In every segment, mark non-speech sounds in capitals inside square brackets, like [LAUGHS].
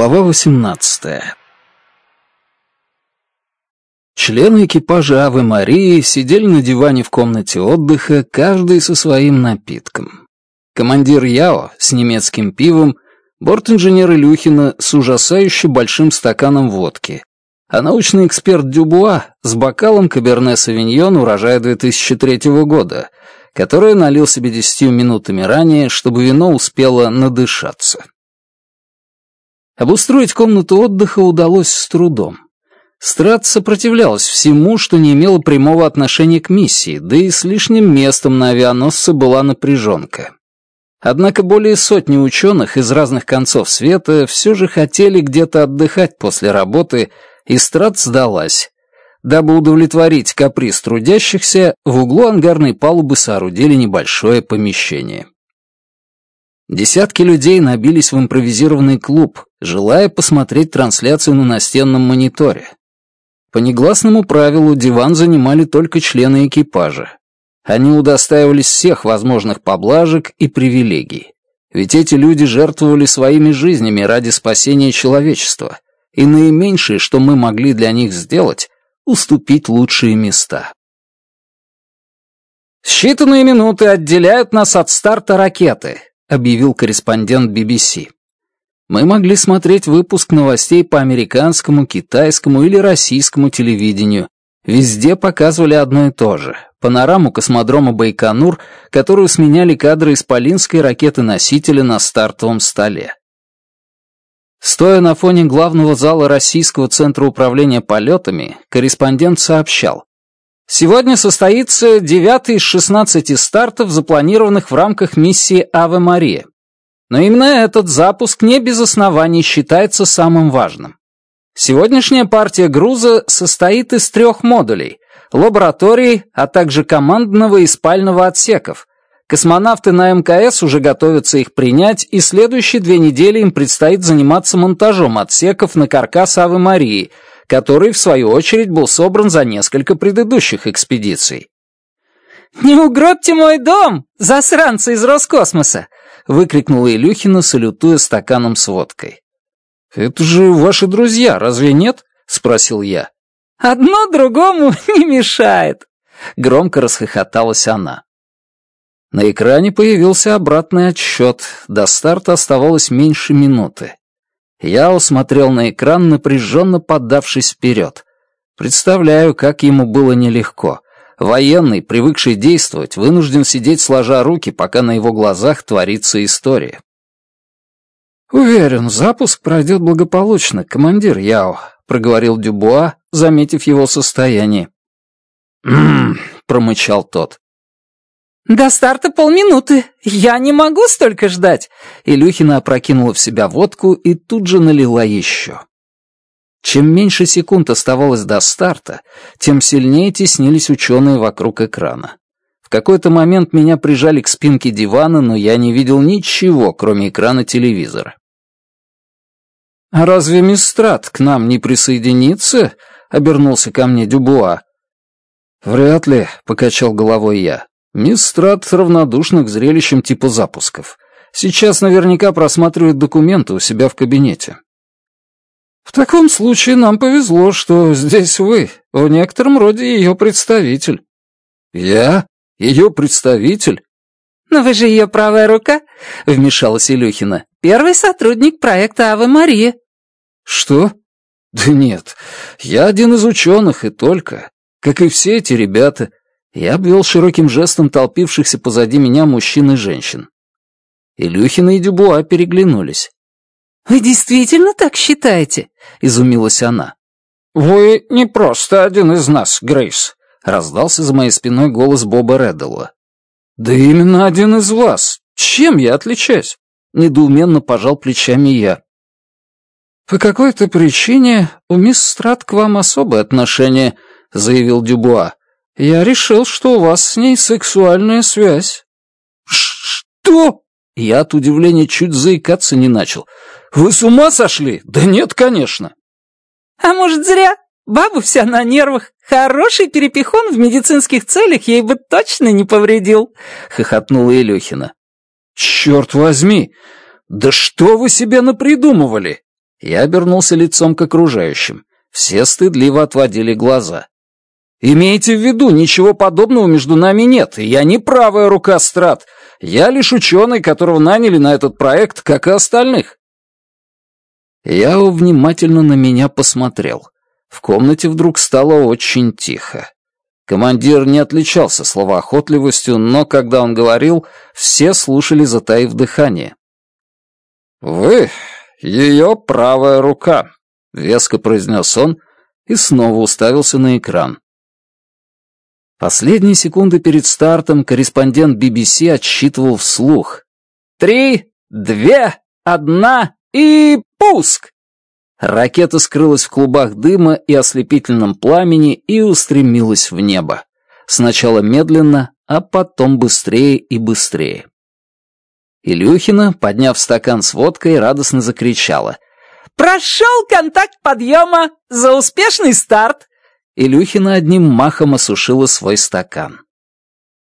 Глава 18 Члены экипажа Авы Марии сидели на диване в комнате отдыха, каждый со своим напитком. Командир Яо с немецким пивом, борт-инженер Илюхина с ужасающе большим стаканом водки, а научный эксперт Дюбуа с бокалом Каберне Савиньон урожая 2003 года, который налил себе десятью минутами ранее, чтобы вино успело надышаться. Обустроить комнату отдыха удалось с трудом. Страт сопротивлялась всему, что не имело прямого отношения к миссии, да и с лишним местом на авианосце была напряженка. Однако более сотни ученых из разных концов света все же хотели где-то отдыхать после работы, и Страт сдалась. Дабы удовлетворить каприз трудящихся, в углу ангарной палубы соорудили небольшое помещение. Десятки людей набились в импровизированный клуб, желая посмотреть трансляцию на настенном мониторе. По негласному правилу диван занимали только члены экипажа. Они удостаивались всех возможных поблажек и привилегий. Ведь эти люди жертвовали своими жизнями ради спасения человечества, и наименьшее, что мы могли для них сделать, уступить лучшие места. Считанные минуты отделяют нас от старта ракеты, объявил корреспондент BBC. Мы могли смотреть выпуск новостей по американскому, китайскому или российскому телевидению. Везде показывали одно и то же. Панораму космодрома Байконур, которую сменяли кадры из ракеты-носителя на стартовом столе. Стоя на фоне главного зала Российского центра управления полетами, корреспондент сообщал, Сегодня состоится девятый из 16 стартов, запланированных в рамках миссии «Аве Мария». Но именно этот запуск не без оснований считается самым важным. Сегодняшняя партия груза состоит из трех модулей – лаборатории, а также командного и спального отсеков. Космонавты на МКС уже готовятся их принять, и следующие две недели им предстоит заниматься монтажом отсеков на каркас Авы Марии – который, в свою очередь, был собран за несколько предыдущих экспедиций. «Не угробьте мой дом, засранцы из Роскосмоса!» — выкрикнула Илюхина, салютуя стаканом с водкой. «Это же ваши друзья, разве нет?» — спросил я. «Одно другому [LAUGHS] не мешает!» — громко расхохоталась она. На экране появился обратный отсчет. До старта оставалось меньше минуты. Я усмотрел на экран, напряженно поддавшись вперед. Представляю, как ему было нелегко. Военный, привыкший действовать, вынужден сидеть сложа руки, пока на его глазах творится история. «Уверен, запуск пройдет благополучно, командир Яо», — проговорил Дюбуа, заметив его состояние. «М-м-м», промычал тот. «До старта полминуты. Я не могу столько ждать!» Илюхина опрокинула в себя водку и тут же налила еще. Чем меньше секунд оставалось до старта, тем сильнее теснились ученые вокруг экрана. В какой-то момент меня прижали к спинке дивана, но я не видел ничего, кроме экрана телевизора. «А разве Мистрат к нам не присоединится?» — обернулся ко мне Дюбуа. «Вряд ли», — покачал головой я. Мисс Страт равнодушна к зрелищам типа запусков. Сейчас наверняка просматривает документы у себя в кабинете. «В таком случае нам повезло, что здесь вы, в некотором роде ее представитель». «Я? Ее представитель?» «Но вы же ее правая рука», — вмешалась Илюхина. «Первый сотрудник проекта Авы Мария». «Что? Да нет, я один из ученых и только, как и все эти ребята». Я обвел широким жестом толпившихся позади меня мужчин и женщин. Илюхина и Дюбуа переглянулись. «Вы действительно так считаете?» — изумилась она. «Вы не просто один из нас, Грейс», — раздался за моей спиной голос Боба Реддела. «Да именно один из вас. Чем я отличаюсь?» — недоуменно пожал плечами я. «По какой-то причине у мисс Страт к вам особое отношение», — заявил Дюбуа. Я решил, что у вас с ней сексуальная связь». «Что?» Я от удивления чуть заикаться не начал. «Вы с ума сошли? Да нет, конечно». «А может, зря? Баба вся на нервах. Хороший перепихон в медицинских целях ей бы точно не повредил», — хохотнула Илюхина. «Черт возьми! Да что вы себе напридумывали?» Я обернулся лицом к окружающим. Все стыдливо отводили глаза. Имейте в виду, ничего подобного между нами нет, и я не правая рука Страт. Я лишь ученый, которого наняли на этот проект, как и остальных. Яо внимательно на меня посмотрел. В комнате вдруг стало очень тихо. Командир не отличался словоохотливостью, но когда он говорил, все слушали, затаив дыхание. «Вы — ее правая рука», — веско произнес он и снова уставился на экран. Последние секунды перед стартом корреспондент BBC отсчитывал вслух. «Три, две, одна и пуск!» Ракета скрылась в клубах дыма и ослепительном пламени и устремилась в небо. Сначала медленно, а потом быстрее и быстрее. Илюхина, подняв стакан с водкой, радостно закричала. «Прошел контакт подъема! За успешный старт!» Илюхина одним махом осушила свой стакан.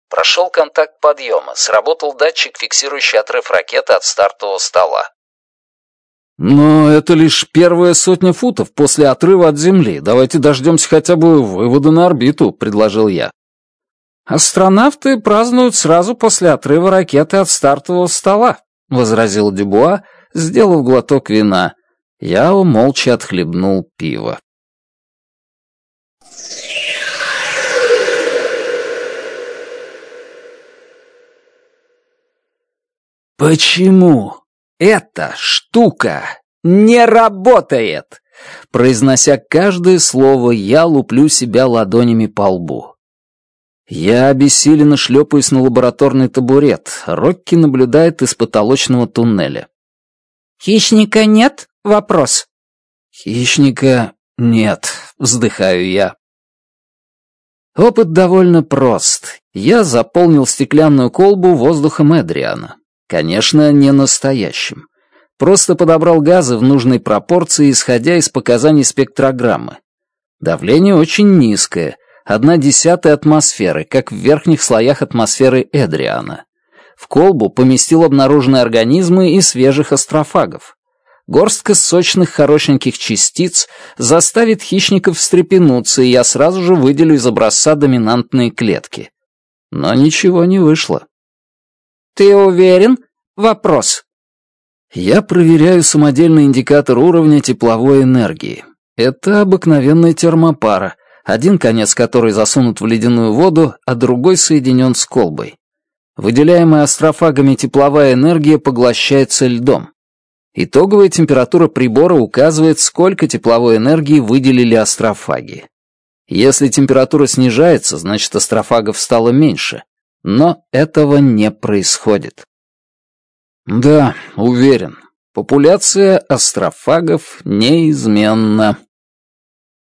Прошел контакт подъема, сработал датчик, фиксирующий отрыв ракеты от стартового стола. «Но это лишь первая сотня футов после отрыва от Земли. Давайте дождемся хотя бы вывода на орбиту», — предложил я. «Астронавты празднуют сразу после отрыва ракеты от стартового стола», — возразил Дюбуа, сделав глоток вина. Я молча отхлебнул пиво. «Почему эта штука не работает?» Произнося каждое слово, я луплю себя ладонями по лбу. Я обессиленно шлепаюсь на лабораторный табурет. Рокки наблюдает из потолочного туннеля. «Хищника нет?» — вопрос. «Хищника нет», — вздыхаю я. Опыт довольно прост. Я заполнил стеклянную колбу воздухом Эдриана. Конечно, не настоящим. Просто подобрал газы в нужной пропорции, исходя из показаний спектрограммы. Давление очень низкое, одна десятая атмосферы, как в верхних слоях атмосферы Эдриана. В колбу поместил обнаруженные организмы и свежих астрофагов. Горстка сочных хорошеньких частиц заставит хищников встрепенуться, и я сразу же выделю из образца доминантные клетки. Но ничего не вышло. «Ты уверен?» «Вопрос». Я проверяю самодельный индикатор уровня тепловой энергии. Это обыкновенная термопара, один конец которой засунут в ледяную воду, а другой соединен с колбой. Выделяемая астрофагами тепловая энергия поглощается льдом. Итоговая температура прибора указывает, сколько тепловой энергии выделили астрофаги. Если температура снижается, значит астрофагов стало меньше. Но этого не происходит. Да, уверен. Популяция астрофагов неизменна.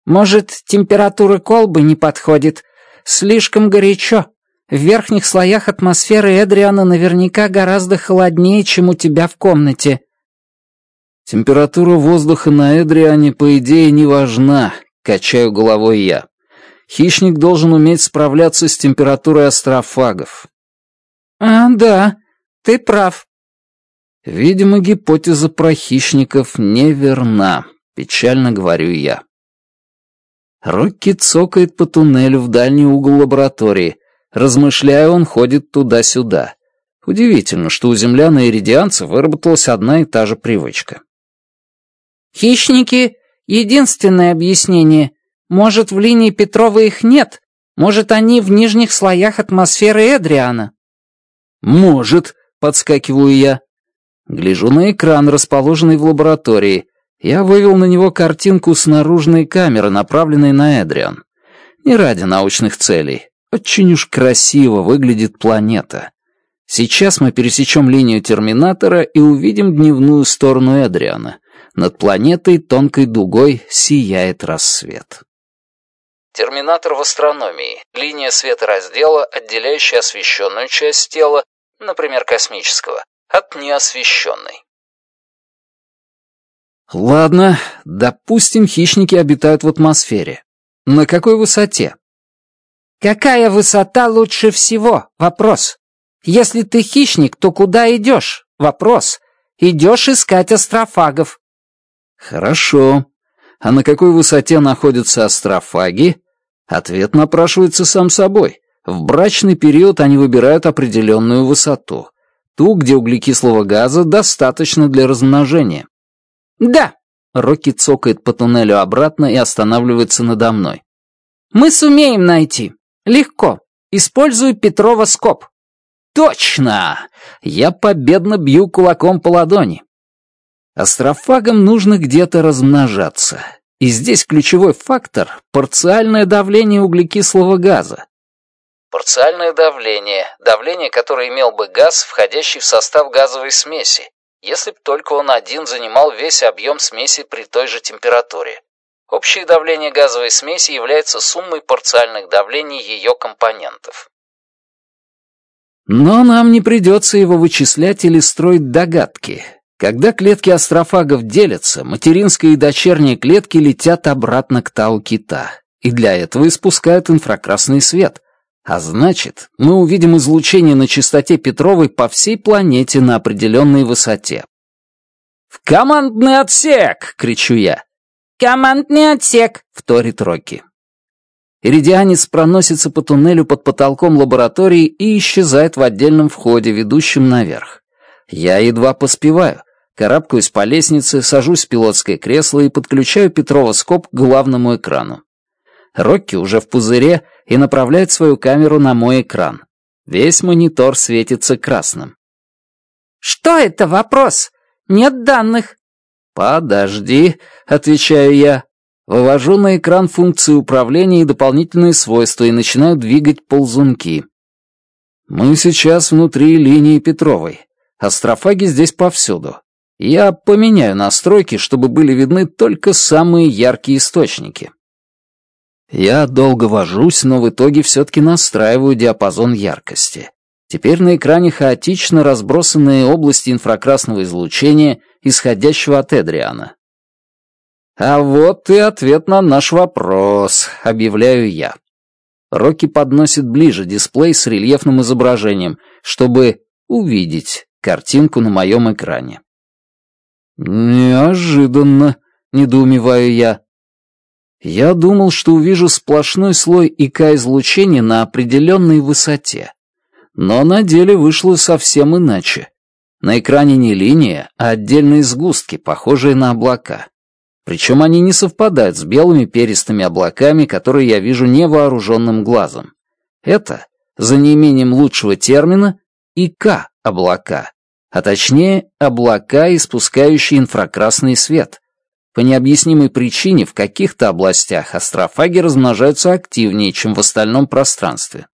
Может, температура колбы не подходит? Слишком горячо. В верхних слоях атмосферы Эдриана наверняка гораздо холоднее, чем у тебя в комнате. Температура воздуха на Эдриане, по идее, не важна, качаю головой я. Хищник должен уметь справляться с температурой астрофагов. А, да, ты прав. Видимо, гипотеза про хищников неверна, печально говорю я. Руки цокает по туннелю в дальний угол лаборатории. Размышляя, он ходит туда-сюда. Удивительно, что у землян и иридианцев выработалась одна и та же привычка. Хищники — единственное объяснение. Может, в линии Петрова их нет? Может, они в нижних слоях атмосферы Эдриана?» «Может», — подскакиваю я. Гляжу на экран, расположенный в лаборатории. Я вывел на него картинку с наружной камеры, направленной на Эдриан. Не ради научных целей. Очень уж красиво выглядит планета. Сейчас мы пересечем линию терминатора и увидим дневную сторону Эдриана — над планетой тонкой дугой сияет рассвет. Терминатор в астрономии — линия светораздела, отделяющая освещенную часть тела, например, космического, от неосвещенной. Ладно, допустим, хищники обитают в атмосфере. На какой высоте? Какая высота лучше всего? Вопрос. Если ты хищник, то куда идешь? Вопрос. Идешь искать астрофагов. Хорошо. А на какой высоте находятся астрофаги? Ответ напрашивается сам собой. В брачный период они выбирают определенную высоту. Ту, где углекислого газа достаточно для размножения. Да. Рокки цокает по туннелю обратно и останавливается надо мной. Мы сумеем найти. Легко. Использую Петрова скоб. Точно! Я победно бью кулаком по ладони. Астрофагам нужно где-то размножаться. И здесь ключевой фактор – парциальное давление углекислого газа. Парциальное давление – давление, которое имел бы газ, входящий в состав газовой смеси, если бы только он один занимал весь объем смеси при той же температуре. Общее давление газовой смеси является суммой парциальных давлений ее компонентов. Но нам не придется его вычислять или строить догадки, когда клетки астрофагов делятся, материнская и дочерние клетки летят обратно к талу кита, и для этого испускают инфракрасный свет. А значит, мы увидим излучение на частоте Петровой по всей планете на определенной высоте. «В командный отсек!» — кричу я. «Командный отсек!» — вторит Рокки. Иридианец проносится по туннелю под потолком лаборатории и исчезает в отдельном входе, ведущем наверх. Я едва поспеваю. Карабкаюсь по лестнице, сажусь в пилотское кресло и подключаю петровоскоп к главному экрану. Рокки уже в пузыре и направляет свою камеру на мой экран. Весь монитор светится красным. «Что это вопрос? Нет данных!» «Подожди», — отвечаю я. Вывожу на экран функции управления и дополнительные свойства и начинаю двигать ползунки. Мы сейчас внутри линии Петровой. Астрофаги здесь повсюду. Я поменяю настройки, чтобы были видны только самые яркие источники. Я долго вожусь, но в итоге все-таки настраиваю диапазон яркости. Теперь на экране хаотично разбросанные области инфракрасного излучения, исходящего от Эдриана. «А вот и ответ на наш вопрос», — объявляю я. Рокки подносит ближе дисплей с рельефным изображением, чтобы увидеть картинку на моем экране. «Неожиданно», — недоумеваю я. Я думал, что увижу сплошной слой ИК-излучения на определенной высоте. Но на деле вышло совсем иначе. На экране не линия, а отдельные сгустки, похожие на облака. Причем они не совпадают с белыми перистыми облаками, которые я вижу невооруженным глазом. Это, за неимением лучшего термина, ИК-облака а точнее облака, испускающие инфракрасный свет. По необъяснимой причине в каких-то областях астрофаги размножаются активнее, чем в остальном пространстве.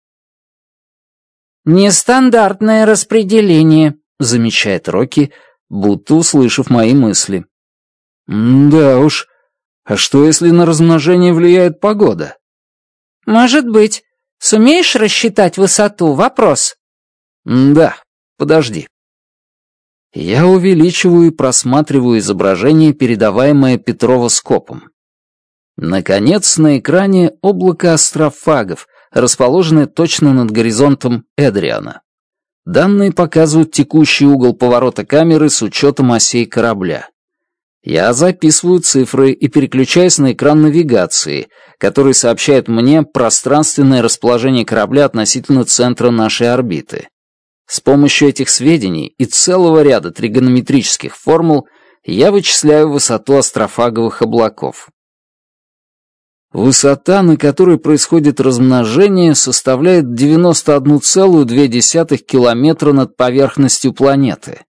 «Нестандартное распределение», — замечает Рокки, будто услышав мои мысли. «Да уж. А что, если на размножение влияет погода?» «Может быть. Сумеешь рассчитать высоту? Вопрос». «Да. Подожди». Я увеличиваю и просматриваю изображение, передаваемое петровоскопом. Наконец, на экране облако астрофагов, расположенное точно над горизонтом Эдриана. Данные показывают текущий угол поворота камеры с учетом осей корабля. Я записываю цифры и переключаюсь на экран навигации, который сообщает мне пространственное расположение корабля относительно центра нашей орбиты. С помощью этих сведений и целого ряда тригонометрических формул я вычисляю высоту астрофаговых облаков. Высота, на которой происходит размножение, составляет 91,2 километра над поверхностью планеты.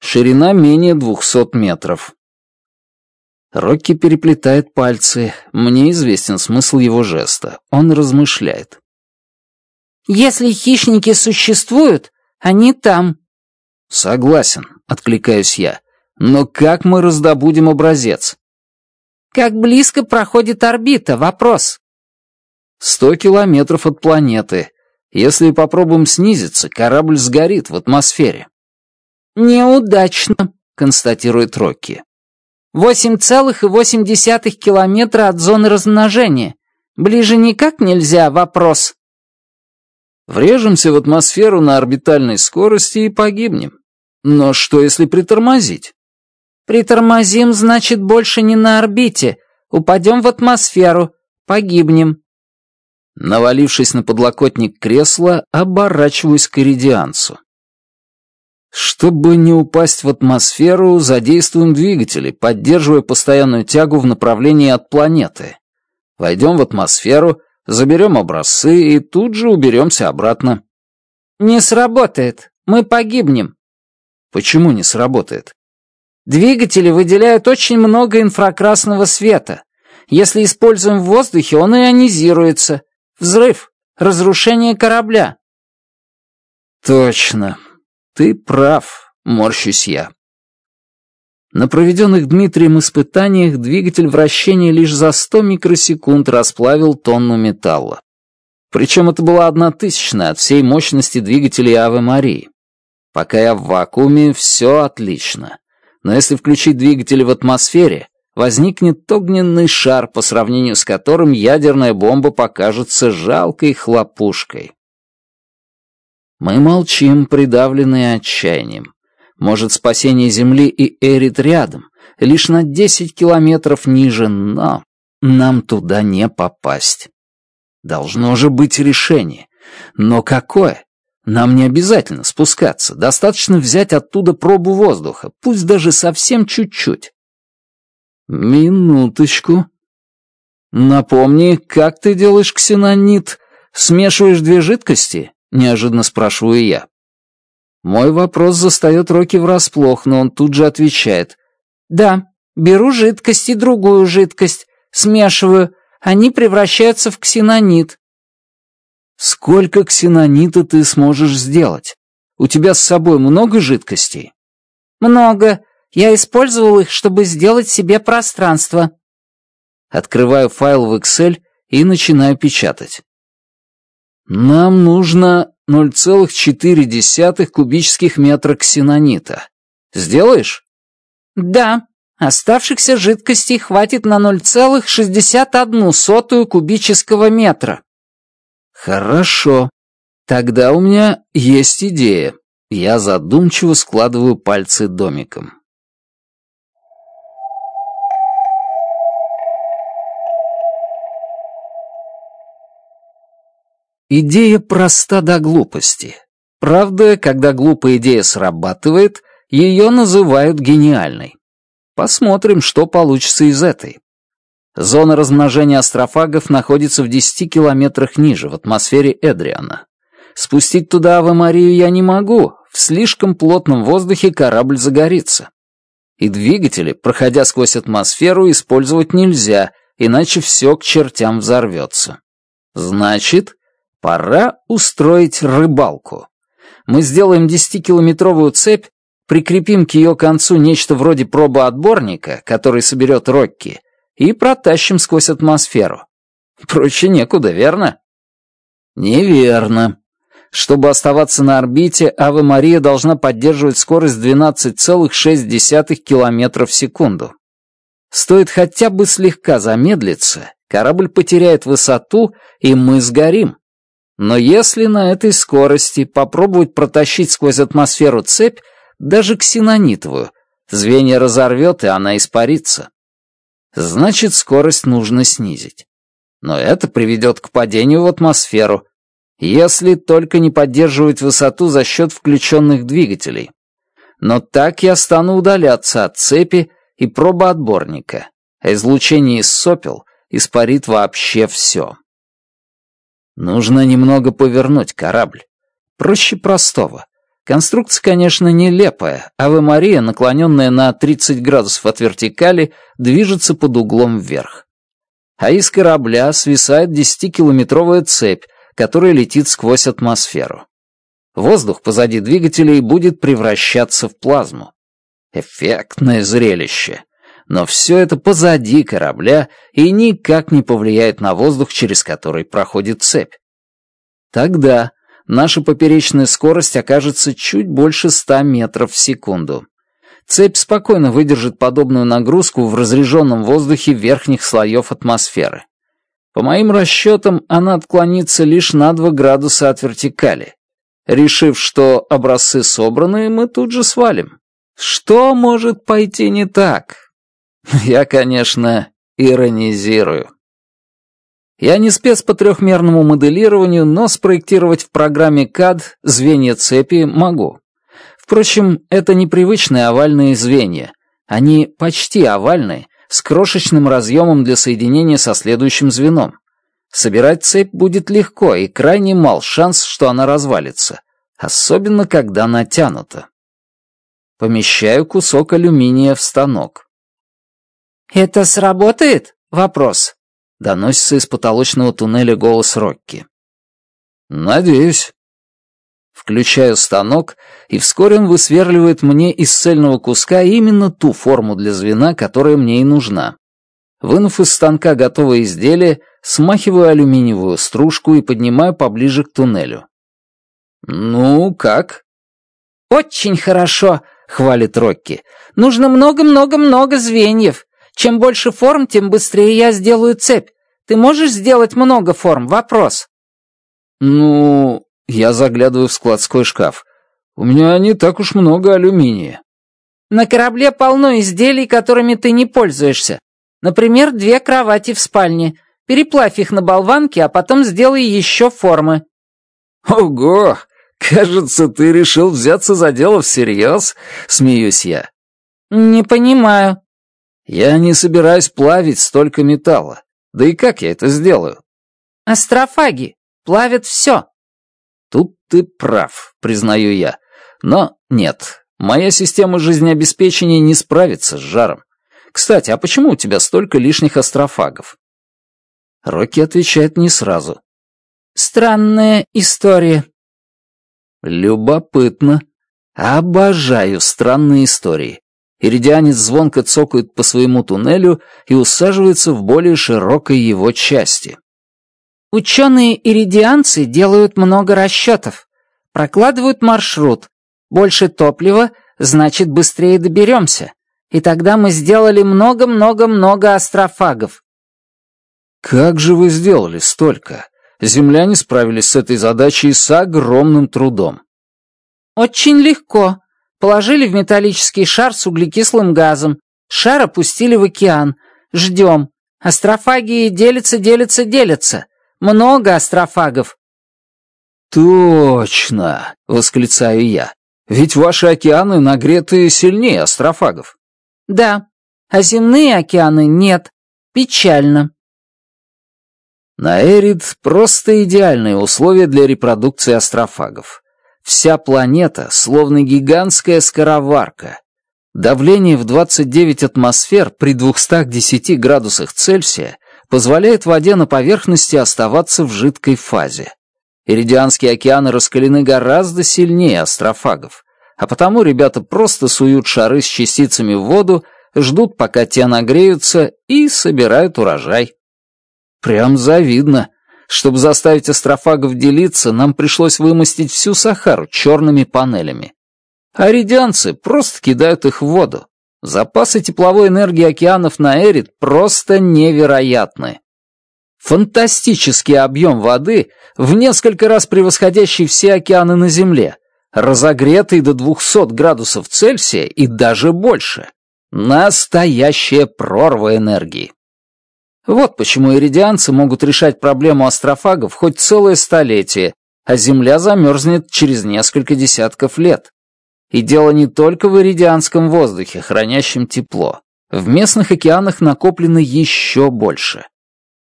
Ширина менее 200 метров. Рокки переплетает пальцы. Мне известен смысл его жеста. Он размышляет. «Если хищники существуют, они там». «Согласен», — откликаюсь я. «Но как мы раздобудем образец?» «Как близко проходит орбита? Вопрос». «Сто километров от планеты. Если попробуем снизиться, корабль сгорит в атмосфере». «Неудачно», — констатирует Рокки. «8,8 километра от зоны размножения. Ближе никак нельзя, вопрос». Врежемся в атмосферу на орбитальной скорости и погибнем. Но что, если притормозить? Притормозим, значит, больше не на орбите. Упадем в атмосферу. Погибнем. Навалившись на подлокотник кресла, оборачиваюсь к иридианцу. Чтобы не упасть в атмосферу, задействуем двигатели, поддерживая постоянную тягу в направлении от планеты. Войдем в атмосферу, заберем образцы и тут же уберемся обратно». «Не сработает. Мы погибнем». «Почему не сработает?» «Двигатели выделяют очень много инфракрасного света. Если используем в воздухе, он ионизируется. Взрыв. Разрушение корабля». «Точно. Ты прав», — морщусь я. На проведенных Дмитрием испытаниях двигатель вращения лишь за 100 микросекунд расплавил тонну металла. Причем это была одна тысячная от всей мощности двигателя Авы Марии. Пока я в вакууме, все отлично. Но если включить двигатель в атмосфере, возникнет огненный шар, по сравнению с которым ядерная бомба покажется жалкой хлопушкой. Мы молчим, придавленные отчаянием. Может, спасение Земли и Эрит рядом, лишь на 10 километров ниже, но нам туда не попасть. Должно же быть решение. Но какое? Нам не обязательно спускаться, достаточно взять оттуда пробу воздуха, пусть даже совсем чуть-чуть. Минуточку. Напомни, как ты делаешь ксенонит? Смешиваешь две жидкости? Неожиданно спрашиваю я. Мой вопрос застает Рокки врасплох, но он тут же отвечает. «Да, беру жидкость и другую жидкость, смешиваю, они превращаются в ксенонит». «Сколько ксенонита ты сможешь сделать? У тебя с собой много жидкостей?» «Много. Я использовал их, чтобы сделать себе пространство». Открываю файл в Excel и начинаю печатать. «Нам нужно 0,4 кубических метра ксенонита. Сделаешь? Да. Оставшихся жидкостей хватит на 0,61 кубического метра. Хорошо. Тогда у меня есть идея. Я задумчиво складываю пальцы домиком. Идея проста до глупости. Правда, когда глупая идея срабатывает, ее называют гениальной. Посмотрим, что получится из этой. Зона размножения астрофагов находится в 10 километрах ниже, в атмосфере Эдриана. Спустить туда Аве-Марию я не могу, в слишком плотном воздухе корабль загорится. И двигатели, проходя сквозь атмосферу, использовать нельзя, иначе все к чертям взорвется. Значит, Пора устроить рыбалку. Мы сделаем 10-километровую цепь, прикрепим к ее концу нечто вроде пробоотборника, который соберет Рокки, и протащим сквозь атмосферу. Проще некуда, верно? Неверно. Чтобы оставаться на орбите, Ава Мария должна поддерживать скорость 12,6 км в секунду. Стоит хотя бы слегка замедлиться, корабль потеряет высоту, и мы сгорим. Но если на этой скорости попробовать протащить сквозь атмосферу цепь, даже ксенонитовую, звенья разорвет, и она испарится. Значит, скорость нужно снизить. Но это приведет к падению в атмосферу, если только не поддерживать высоту за счет включенных двигателей. Но так я стану удаляться от цепи и пробоотборника, а излучение из сопел испарит вообще все. Нужно немного повернуть корабль. Проще простого. Конструкция, конечно, нелепая. Ава Мария, наклоненная на 30 градусов от вертикали, движется под углом вверх. А из корабля свисает 10-километровая цепь, которая летит сквозь атмосферу. Воздух позади двигателей будет превращаться в плазму. Эффектное зрелище но все это позади корабля и никак не повлияет на воздух, через который проходит цепь. Тогда наша поперечная скорость окажется чуть больше 100 метров в секунду. Цепь спокойно выдержит подобную нагрузку в разреженном воздухе верхних слоев атмосферы. По моим расчетам, она отклонится лишь на 2 градуса от вертикали. Решив, что образцы собраны, мы тут же свалим. Что может пойти не так? [LAUGHS] Я, конечно, иронизирую. Я не спец по трехмерному моделированию, но спроектировать в программе CAD звенья цепи могу. Впрочем, это непривычные овальные звенья. Они почти овальные, с крошечным разъемом для соединения со следующим звеном. Собирать цепь будет легко, и крайне мал шанс, что она развалится, особенно когда натянута. Помещаю кусок алюминия в станок. «Это сработает?» «Вопрос», — доносится из потолочного туннеля голос Рокки. «Надеюсь». Включаю станок, и вскоре он высверливает мне из цельного куска именно ту форму для звена, которая мне и нужна. Вынув из станка готовое изделие, смахиваю алюминиевую стружку и поднимаю поближе к туннелю. «Ну, как?» «Очень хорошо», — хвалит Рокки. «Нужно много-много-много звеньев. Чем больше форм, тем быстрее я сделаю цепь. Ты можешь сделать много форм? Вопрос. Ну, я заглядываю в складской шкаф. У меня не так уж много алюминия. На корабле полно изделий, которыми ты не пользуешься. Например, две кровати в спальне. Переплавь их на болванке, а потом сделай еще формы. Ого! Кажется, ты решил взяться за дело всерьез, смеюсь я. Не понимаю. Я не собираюсь плавить столько металла. Да и как я это сделаю? Астрофаги плавят все. Тут ты прав, признаю я. Но нет, моя система жизнеобеспечения не справится с жаром. Кстати, а почему у тебя столько лишних астрофагов? Рокки отвечает не сразу. Странная история. Любопытно. Обожаю странные истории. Иридианец звонко цокает по своему туннелю и усаживается в более широкой его части. Ученые-иридианцы делают много расчетов, прокладывают маршрут. Больше топлива, значит, быстрее доберемся. И тогда мы сделали много-много-много астрофагов. Как же вы сделали столько? Земляне справились с этой задачей с огромным трудом. Очень легко, Положили в металлический шар с углекислым газом. Шар опустили в океан. Ждем. Астрофаги делятся, делятся, делятся. Много астрофагов. «Точно!» — восклицаю я. «Ведь ваши океаны нагреты сильнее астрофагов». «Да, а земные океаны нет. Печально». На Эрид просто идеальные условия для репродукции астрофагов. Вся планета, словно гигантская скороварка. Давление в 29 атмосфер при 210 градусах Цельсия позволяет воде на поверхности оставаться в жидкой фазе. Иридианские океаны раскалены гораздо сильнее астрофагов, а потому ребята просто суют шары с частицами в воду, ждут, пока те нагреются, и собирают урожай. Прям завидно. Чтобы заставить астрофагов делиться, нам пришлось вымостить всю Сахару черными панелями. А просто кидают их в воду. Запасы тепловой энергии океанов на Эрит просто невероятны. Фантастический объем воды, в несколько раз превосходящий все океаны на Земле, разогретый до 200 градусов Цельсия и даже больше. Настоящая прорва энергии. Вот почему иридианцы могут решать проблему астрофагов хоть целое столетие, а Земля замерзнет через несколько десятков лет. И дело не только в иридианском воздухе, хранящем тепло. В местных океанах накоплено еще больше.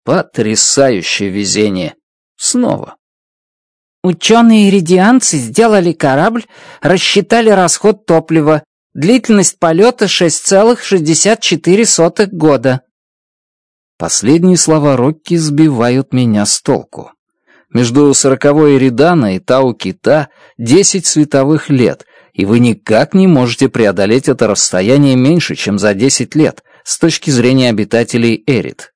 Потрясающее везение. Снова. Ученые-иридианцы сделали корабль, рассчитали расход топлива, длительность полета 6,64 года. Последние слова Рокки сбивают меня с толку. Между сороковой Редана и Тау-Кита десять световых лет, и вы никак не можете преодолеть это расстояние меньше, чем за десять лет, с точки зрения обитателей Эрид.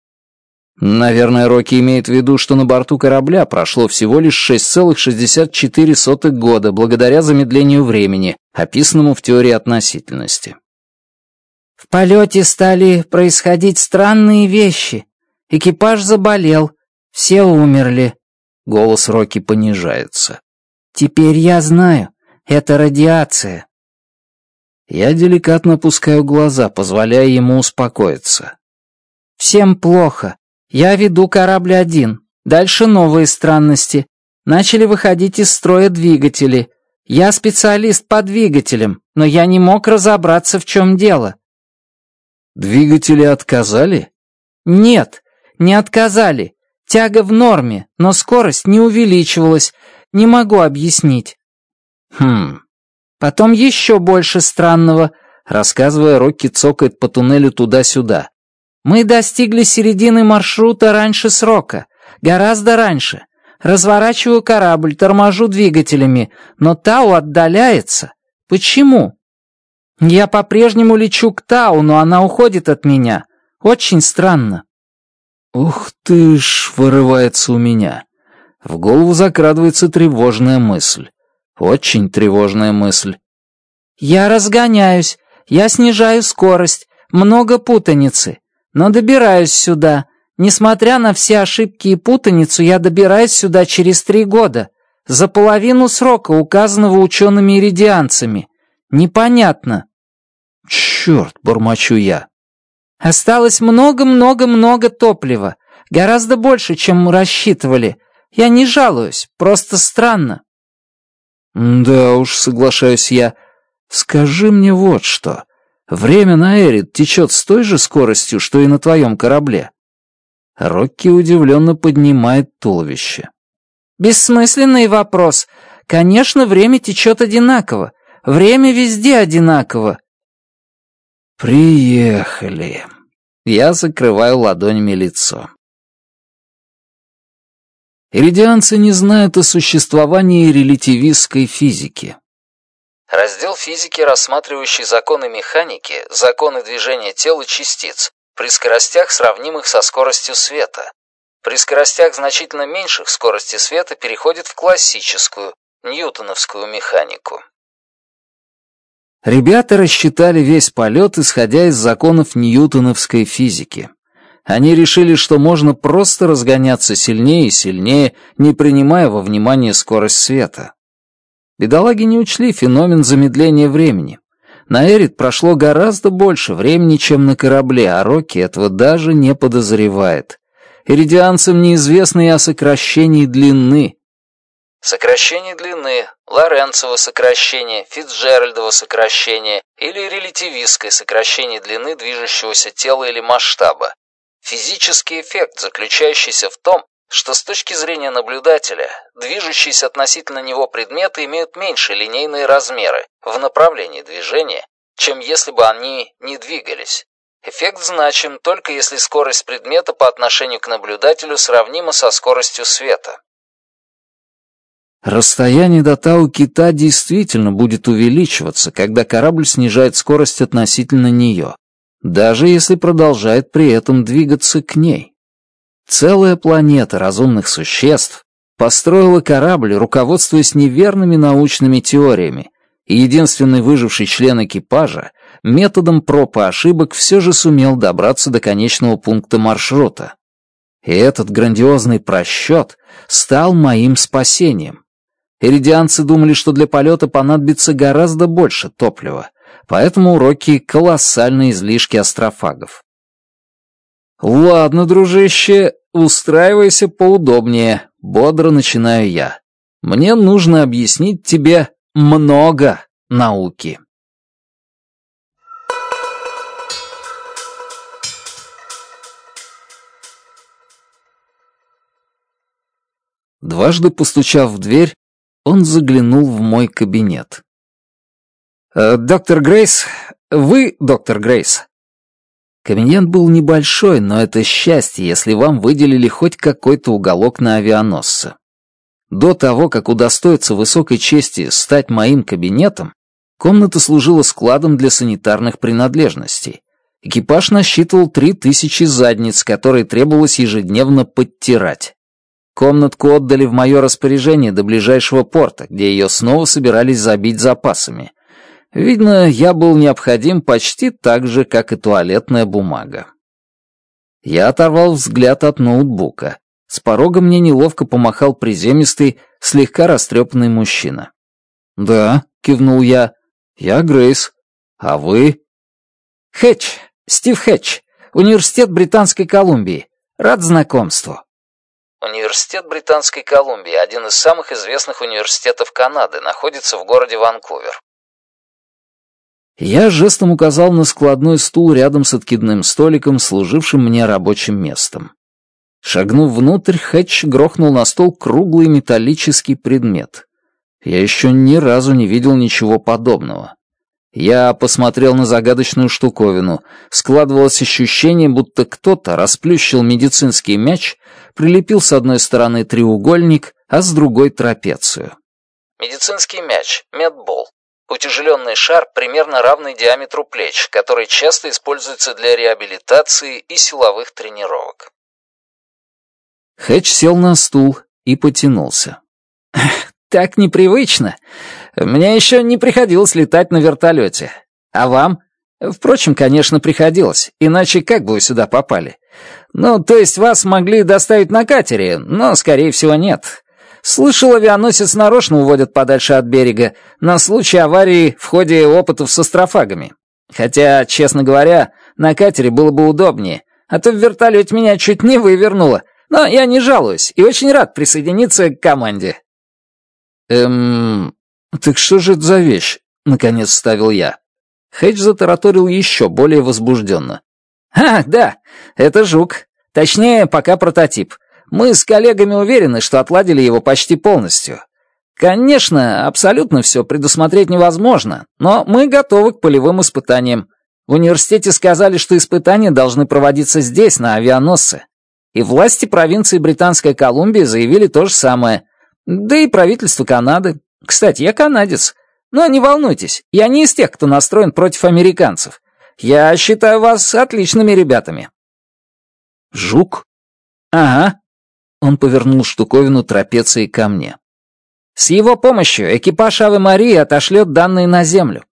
Наверное, Рокки имеет в виду, что на борту корабля прошло всего лишь 6,64 года благодаря замедлению времени, описанному в теории относительности. Полете стали происходить странные вещи. Экипаж заболел, все умерли. Голос Рокки понижается. Теперь я знаю, это радиация. Я деликатно опускаю глаза, позволяя ему успокоиться. Всем плохо. Я веду корабль один. Дальше новые странности. Начали выходить из строя двигатели. Я специалист по двигателям, но я не мог разобраться, в чем дело. Двигатели отказали? Нет, не отказали. Тяга в норме, но скорость не увеличивалась. Не могу объяснить. Хм. Потом еще больше странного. Рассказывая, Рокки цокает по туннелю туда-сюда. Мы достигли середины маршрута раньше срока. Гораздо раньше. Разворачиваю корабль, торможу двигателями, но Тау отдаляется. Почему? Я по-прежнему лечу к Тау, но она уходит от меня. Очень странно. Ух ты ж, вырывается у меня. В голову закрадывается тревожная мысль. Очень тревожная мысль. Я разгоняюсь, я снижаю скорость, много путаницы, но добираюсь сюда. Несмотря на все ошибки и путаницу, я добираюсь сюда через три года, за половину срока, указанного учеными-иридианцами. Непонятно». «Черт!» — бурмочу я. «Осталось много-много-много топлива. Гораздо больше, чем мы рассчитывали. Я не жалуюсь, просто странно». «Да уж», — соглашаюсь я. «Скажи мне вот что. Время на Эрит течет с той же скоростью, что и на твоем корабле». Рокки удивленно поднимает туловище. «Бессмысленный вопрос. Конечно, время течет одинаково. Время везде одинаково». «Приехали». Я закрываю ладонями лицо. Иридианцы не знают о существовании релятивистской физики. Раздел физики, рассматривающий законы механики, законы движения тела частиц при скоростях, сравнимых со скоростью света. При скоростях, значительно меньших скорости света, переходит в классическую, ньютоновскую механику. Ребята рассчитали весь полет, исходя из законов ньютоновской физики. Они решили, что можно просто разгоняться сильнее и сильнее, не принимая во внимание скорость света. Бедолаги не учли феномен замедления времени. На Эрит прошло гораздо больше времени, чем на корабле, а Рокки этого даже не подозревает. Эридианцам неизвестно и о сокращении длины. Сокращение длины Лоренцево сокращение, Фицджеральдово сокращение или релятивистское сокращение длины движущегося тела или масштаба. Физический эффект, заключающийся в том, что с точки зрения наблюдателя, движущиеся относительно него предметы имеют меньше линейные размеры в направлении движения, чем если бы они не двигались. Эффект значим только если скорость предмета по отношению к наблюдателю сравнима со скоростью света. Расстояние до Тау Кита действительно будет увеличиваться, когда корабль снижает скорость относительно нее, даже если продолжает при этом двигаться к ней. Целая планета разумных существ построила корабль, руководствуясь неверными научными теориями, и единственный выживший член экипажа методом проб и ошибок все же сумел добраться до конечного пункта маршрута. И этот грандиозный просчет стал моим спасением. Эридианцы думали, что для полета понадобится гораздо больше топлива, поэтому уроки — колоссальные излишки астрофагов. «Ладно, дружище, устраивайся поудобнее», — бодро начинаю я. «Мне нужно объяснить тебе много науки». Дважды постучав в дверь, он заглянул в мой кабинет. «Э, «Доктор Грейс, вы доктор Грейс?» Кабинет был небольшой, но это счастье, если вам выделили хоть какой-то уголок на авианосце. До того, как удостоиться высокой чести стать моим кабинетом, комната служила складом для санитарных принадлежностей. Экипаж насчитывал три тысячи задниц, которые требовалось ежедневно подтирать. Комнатку отдали в мое распоряжение до ближайшего порта, где ее снова собирались забить запасами. Видно, я был необходим почти так же, как и туалетная бумага. Я оторвал взгляд от ноутбука. С порога мне неловко помахал приземистый, слегка растрепанный мужчина. «Да», — кивнул я, — «я Грейс. А вы?» «Хэтч, Стив Хэтч, Университет Британской Колумбии. Рад знакомству». Университет Британской Колумбии, один из самых известных университетов Канады, находится в городе Ванкувер. Я жестом указал на складной стул рядом с откидным столиком, служившим мне рабочим местом. Шагнув внутрь, Хэтч грохнул на стол круглый металлический предмет. Я еще ни разу не видел ничего подобного. Я посмотрел на загадочную штуковину. Складывалось ощущение, будто кто-то расплющил медицинский мяч, прилепил с одной стороны треугольник, а с другой — трапецию. Медицинский мяч, медбол. Утяжеленный шар примерно равный диаметру плеч, который часто используется для реабилитации и силовых тренировок. Хэтч сел на стул и потянулся. «Так непривычно. Мне еще не приходилось летать на вертолете. А вам? Впрочем, конечно, приходилось. Иначе как бы вы сюда попали? Ну, то есть вас могли доставить на катере, но, скорее всего, нет. Слышал, авианосец нарочно уводят подальше от берега на случай аварии в ходе опытов с астрофагами. Хотя, честно говоря, на катере было бы удобнее, а то в вертолете меня чуть не вывернуло. Но я не жалуюсь и очень рад присоединиться к команде. Эм, «Так что же это за вещь?» — наконец ставил я. Хедж затараторил еще более возбужденно. «А, да, это жук. Точнее, пока прототип. Мы с коллегами уверены, что отладили его почти полностью. Конечно, абсолютно все предусмотреть невозможно, но мы готовы к полевым испытаниям. В университете сказали, что испытания должны проводиться здесь, на авианосце. И власти провинции Британской Колумбии заявили то же самое. Да и правительство Канады, кстати, я канадец. Но не волнуйтесь, я не из тех, кто настроен против американцев. Я считаю вас отличными ребятами». «Жук?» «Ага». Он повернул штуковину трапеции ко мне. «С его помощью экипаж Авы Марии отошлет данные на Землю.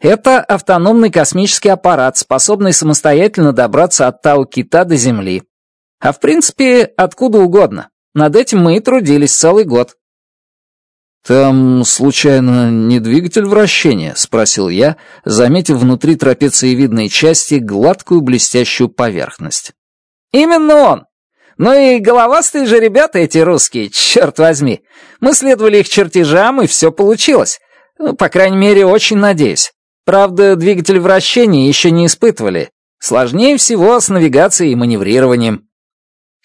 Это автономный космический аппарат, способный самостоятельно добраться от Тау-Кита до Земли. А в принципе, откуда угодно. Над этим мы и трудились целый год. «Там, случайно, не двигатель вращения?» — спросил я, заметив внутри трапециевидной части гладкую блестящую поверхность. «Именно он! Ну и головастые же ребята эти русские, черт возьми! Мы следовали их чертежам, и все получилось. Ну, по крайней мере, очень надеюсь. Правда, двигатель вращения еще не испытывали. Сложнее всего с навигацией и маневрированием».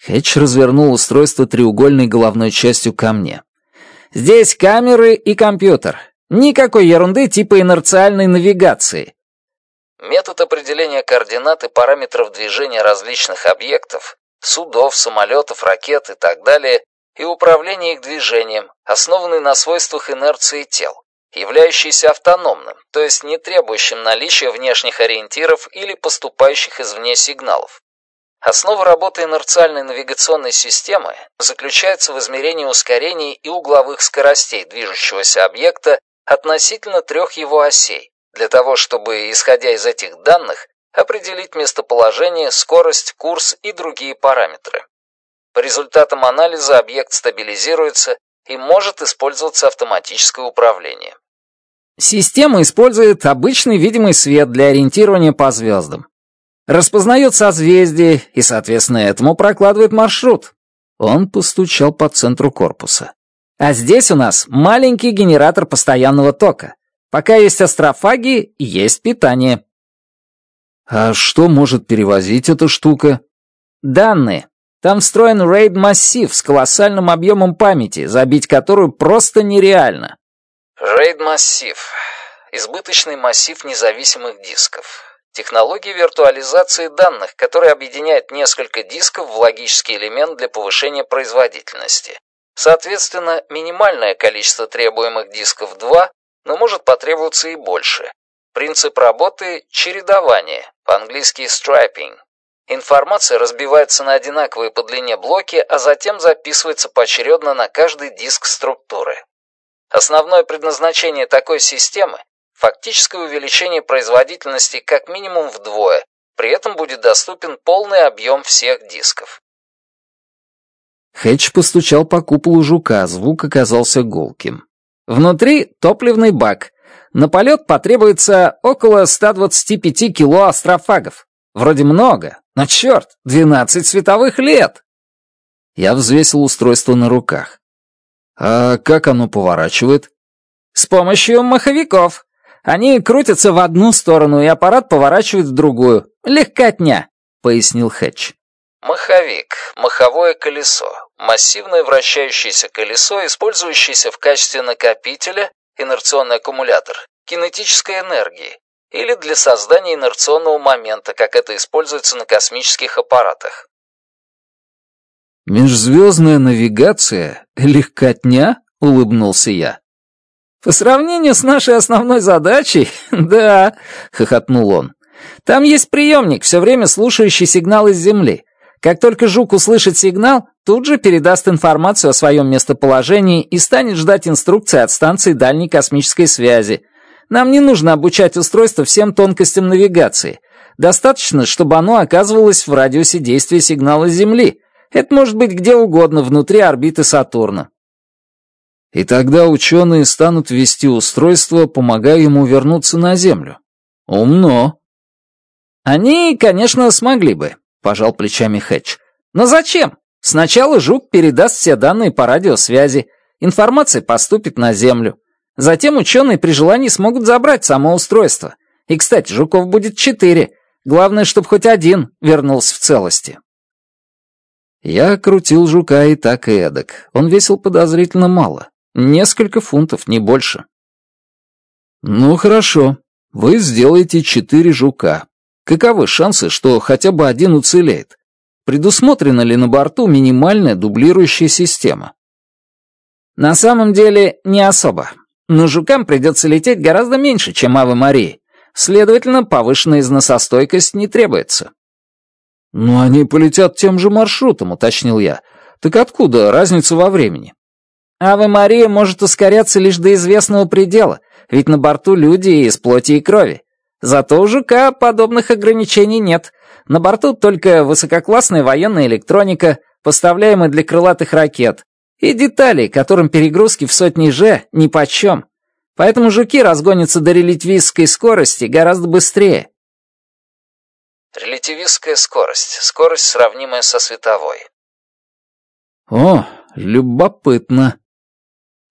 Хэтч развернул устройство треугольной головной частью ко мне. Здесь камеры и компьютер. Никакой ерунды типа инерциальной навигации. Метод определения координат и параметров движения различных объектов, судов, самолетов, ракет и так далее, и управление их движением, основанный на свойствах инерции тел, являющийся автономным, то есть не требующим наличия внешних ориентиров или поступающих извне сигналов. Основа работы инерциальной навигационной системы заключается в измерении ускорений и угловых скоростей движущегося объекта относительно трех его осей, для того чтобы, исходя из этих данных, определить местоположение, скорость, курс и другие параметры. По результатам анализа объект стабилизируется и может использоваться автоматическое управление. Система использует обычный видимый свет для ориентирования по звездам распознает созвездие и, соответственно, этому прокладывает маршрут. Он постучал по центру корпуса. А здесь у нас маленький генератор постоянного тока. Пока есть астрофаги, есть питание. А что может перевозить эта штука? Данные. Там встроен RAID-массив с колоссальным объемом памяти, забить которую просто нереально. RAID-массив. Избыточный массив независимых дисков технологии виртуализации данных, которая объединяет несколько дисков в логический элемент для повышения производительности. Соответственно, минимальное количество требуемых дисков 2, но может потребоваться и больше. Принцип работы – чередование, по-английски striping. Информация разбивается на одинаковые по длине блоки, а затем записывается поочередно на каждый диск структуры. Основное предназначение такой системы фактическое увеличение производительности как минимум вдвое, при этом будет доступен полный объем всех дисков. Хэтч постучал по куполу жука, звук оказался гулким. Внутри топливный бак. На полет потребуется около 125 кило астрофагов. Вроде много, но черт, 12 световых лет! Я взвесил устройство на руках. А как оно поворачивает? С помощью маховиков. Они крутятся в одну сторону, и аппарат поворачивает в другую. Легкотня», — пояснил Хэтч. Маховик, маховое колесо, массивное вращающееся колесо, использующееся в качестве накопителя, инерционный аккумулятор, кинетической энергии, или для создания инерционного момента, как это используется на космических аппаратах. «Межзвездная навигация? Легкотня?» — улыбнулся я. По сравнению с нашей основной задачей, [LAUGHS] да, хохотнул он. Там есть приемник, все время слушающий сигнал из Земли. Как только жук услышит сигнал, тут же передаст информацию о своем местоположении и станет ждать инструкции от станции дальней космической связи. Нам не нужно обучать устройство всем тонкостям навигации. Достаточно, чтобы оно оказывалось в радиусе действия сигнала Земли. Это может быть где угодно внутри орбиты Сатурна. И тогда ученые станут вести устройство, помогая ему вернуться на Землю. Умно. Они, конечно, смогли бы, пожал плечами Хэтч. Но зачем? Сначала жук передаст все данные по радиосвязи. Информация поступит на Землю. Затем ученые при желании смогут забрать само устройство. И, кстати, жуков будет четыре. Главное, чтобы хоть один вернулся в целости. Я крутил жука и так и эдак. Он весил подозрительно мало. Несколько фунтов, не больше. Ну хорошо, вы сделаете четыре жука. Каковы шансы, что хотя бы один уцелеет? Предусмотрена ли на борту минимальная дублирующая система? На самом деле, не особо. Но жукам придется лететь гораздо меньше, чем Авы Марии. Следовательно, повышенная износостойкость не требуется. «Но они полетят тем же маршрутом», — уточнил я. «Так откуда разница во времени?» Ава Мария может ускоряться лишь до известного предела, ведь на борту люди из плоти и крови. Зато у Жука подобных ограничений нет. На борту только высококлассная военная электроника, поставляемая для крылатых ракет, и детали, которым перегрузки в сотни Ж нипочем. Поэтому жуки разгонятся до релятивистской скорости гораздо быстрее. Релятивистская скорость. Скорость, сравнимая со световой. О, любопытно.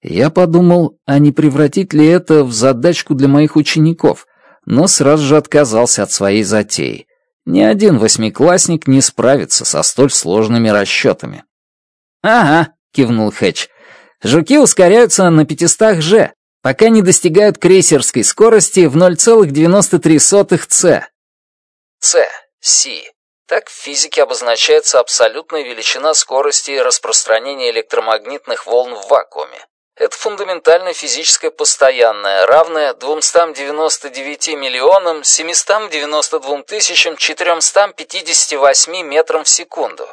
Я подумал, а не превратить ли это в задачку для моих учеников, но сразу же отказался от своей затеи. Ни один восьмиклассник не справится со столь сложными расчетами. «Ага», — кивнул Хэтч, — «жуки ускоряются на 500 же, пока не достигают крейсерской скорости в 0,93 c». «С», «Си». Так в физике обозначается абсолютная величина скорости распространения электромагнитных волн в вакууме. Это фундаментально физическое постоянное, равное 299 миллионам 792 тысячам 458 метрам в секунду.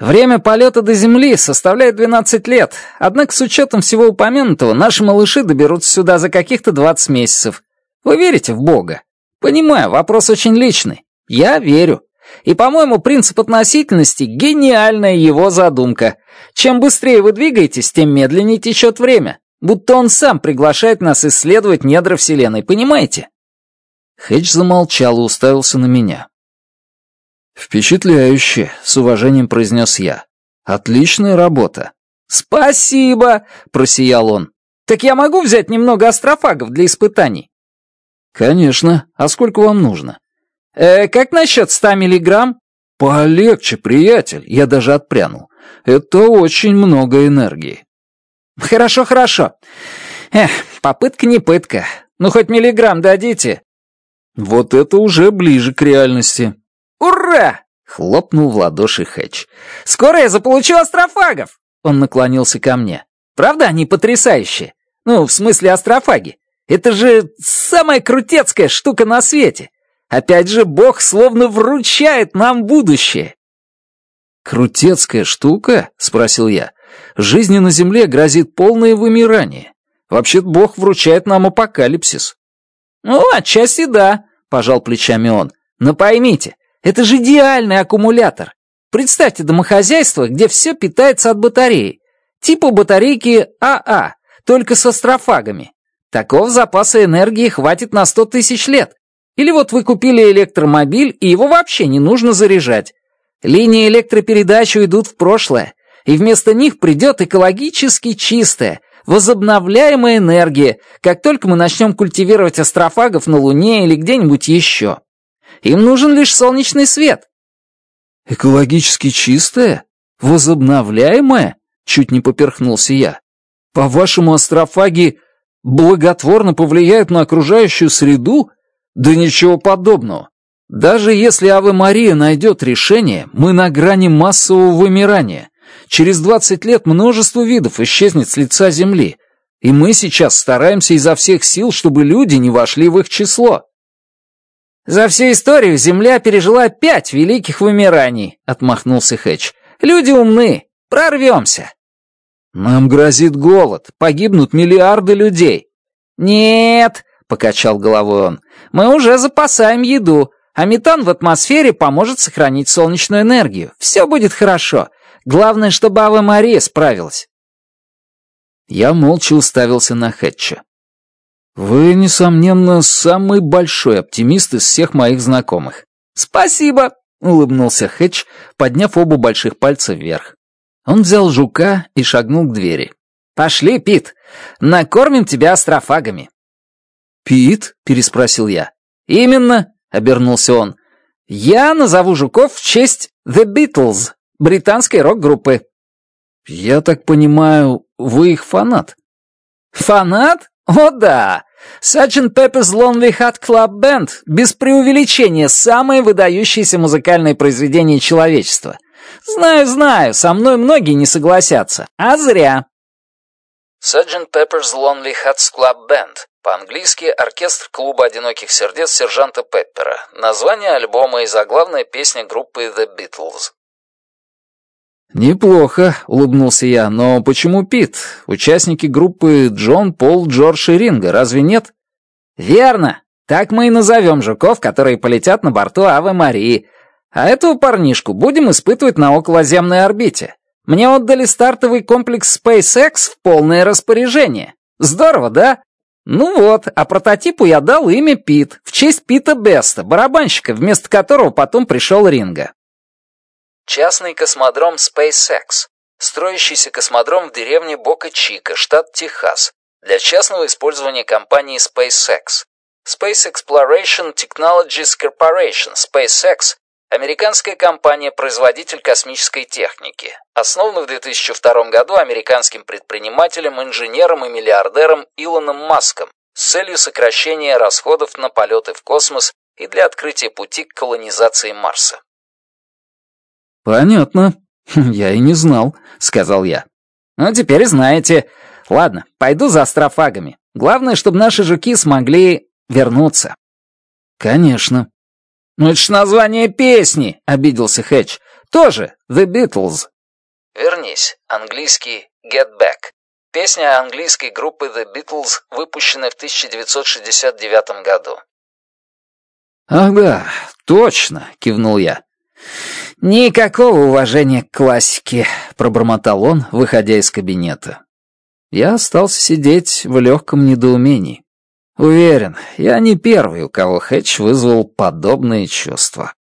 Время полета до Земли составляет 12 лет, однако с учетом всего упомянутого наши малыши доберутся сюда за каких-то 20 месяцев. Вы верите в Бога? Понимаю, вопрос очень личный. Я верю. И, по-моему, принцип относительности — гениальная его задумка. Чем быстрее вы двигаетесь, тем медленнее течет время. Будто он сам приглашает нас исследовать недра Вселенной, понимаете?» Хэтч замолчал и уставился на меня. «Впечатляюще», — с уважением произнес я. «Отличная работа». «Спасибо», — просиял он. «Так я могу взять немного астрофагов для испытаний?» «Конечно. А сколько вам нужно?» Э, как насчет ста миллиграмм?» «Полегче, приятель!» Я даже отпрянул. «Это очень много энергии». «Хорошо, хорошо. Эх, попытка не пытка. Ну, хоть миллиграмм дадите». «Вот это уже ближе к реальности». «Ура!» — хлопнул в ладоши Хэтч. «Скоро я заполучу астрофагов!» Он наклонился ко мне. «Правда они потрясающие? Ну, в смысле астрофаги. Это же самая крутецкая штука на свете. Опять же, Бог словно вручает нам будущее. «Крутецкая штука?» — спросил я. «Жизни на Земле грозит полное вымирание. Вообще-то Бог вручает нам апокалипсис». «Ну, отчасти да», — пожал плечами он. «Но поймите, это же идеальный аккумулятор. Представьте домохозяйство, где все питается от батареи. Типа батарейки АА, только со строфагами. Такого запаса энергии хватит на сто тысяч лет. Или вот вы купили электромобиль, и его вообще не нужно заряжать. Линии электропередачи уйдут в прошлое, и вместо них придет экологически чистая, возобновляемая энергия, как только мы начнем культивировать астрофагов на Луне или где-нибудь еще. Им нужен лишь солнечный свет. Экологически чистая? Возобновляемая? Чуть не поперхнулся я. По-вашему, астрофаги благотворно повлияют на окружающую среду да ничего подобного. Даже если Ава Мария найдет решение, мы на грани массового вымирания. Через 20 лет множество видов исчезнет с лица Земли, и мы сейчас стараемся изо всех сил, чтобы люди не вошли в их число. «За всю историю Земля пережила пять великих вымираний», — отмахнулся Хэтч. «Люди умны. Прорвемся». «Нам грозит голод. Погибнут миллиарды людей». «Нет», — покачал головой он, мы уже запасаем еду, а метан в атмосфере поможет сохранить солнечную энергию. Все будет хорошо. Главное, чтобы Ава Мария справилась». Я молча уставился на Хэтча. «Вы, несомненно, самый большой оптимист из всех моих знакомых». «Спасибо», — улыбнулся Хэтч, подняв оба больших пальца вверх. Он взял жука и шагнул к двери. «Пошли, Пит, накормим тебя астрофагами». «Пит?» — переспросил я. «Именно», — обернулся он. «Я назову жуков в честь The Beatles, британской рок-группы». «Я так понимаю, вы их фанат?» «Фанат? О да! Sgt. Pepper's Lonely Heart Club Band — без преувеличения самое выдающееся музыкальное произведение человечества. Знаю, знаю, со мной многие не согласятся. А зря». Sgt. Pepper's Lonely Hearts Club Band по-английски «Оркестр клуба одиноких сердец» сержанта Пеппера. Название альбома и заглавная песня группы The Beatles. «Неплохо», — улыбнулся я, — «но почему Пит? Участники группы Джон, Пол, Джордж и Ринга, разве нет?» «Верно. Так мы и назовем жуков, которые полетят на борту Авы Марии. А этого парнишку будем испытывать на околоземной орбите. Мне отдали стартовый комплекс SpaceX в полное распоряжение. Здорово, да?» Ну вот, а прототипу я дал имя Пит, в честь Пита Беста, барабанщика, вместо которого потом пришел Ринга. Частный космодром SpaceX. Строящийся космодром в деревне Бока-Чика, штат Техас, для частного использования компании SpaceX. Space Exploration Technologies Corporation, SpaceX, Американская компания производитель космической техники. Основана в 2002 году американским предпринимателем, инженером и миллиардером Илоном Маском с целью сокращения расходов на полеты в космос и для открытия пути к колонизации Марса. «Понятно. [LAUGHS] Я и не знал», — сказал я. «Ну, теперь знаете. Ладно, пойду за астрофагами. Главное, чтобы наши жуки смогли вернуться». «Конечно», «Ну это ж название песни!» — обиделся Хэтч. «Тоже The Beatles». «Вернись» — английский «Get Back». Песня английской группы The Beatles, выпущенная в 1969 году. «Ага, точно!» — кивнул я. «Никакого уважения к классике», — пробормотал он, выходя из кабинета. Я остался сидеть в легком недоумении. Уверен, я не первый, у кого Хэтч вызвал подобные чувства.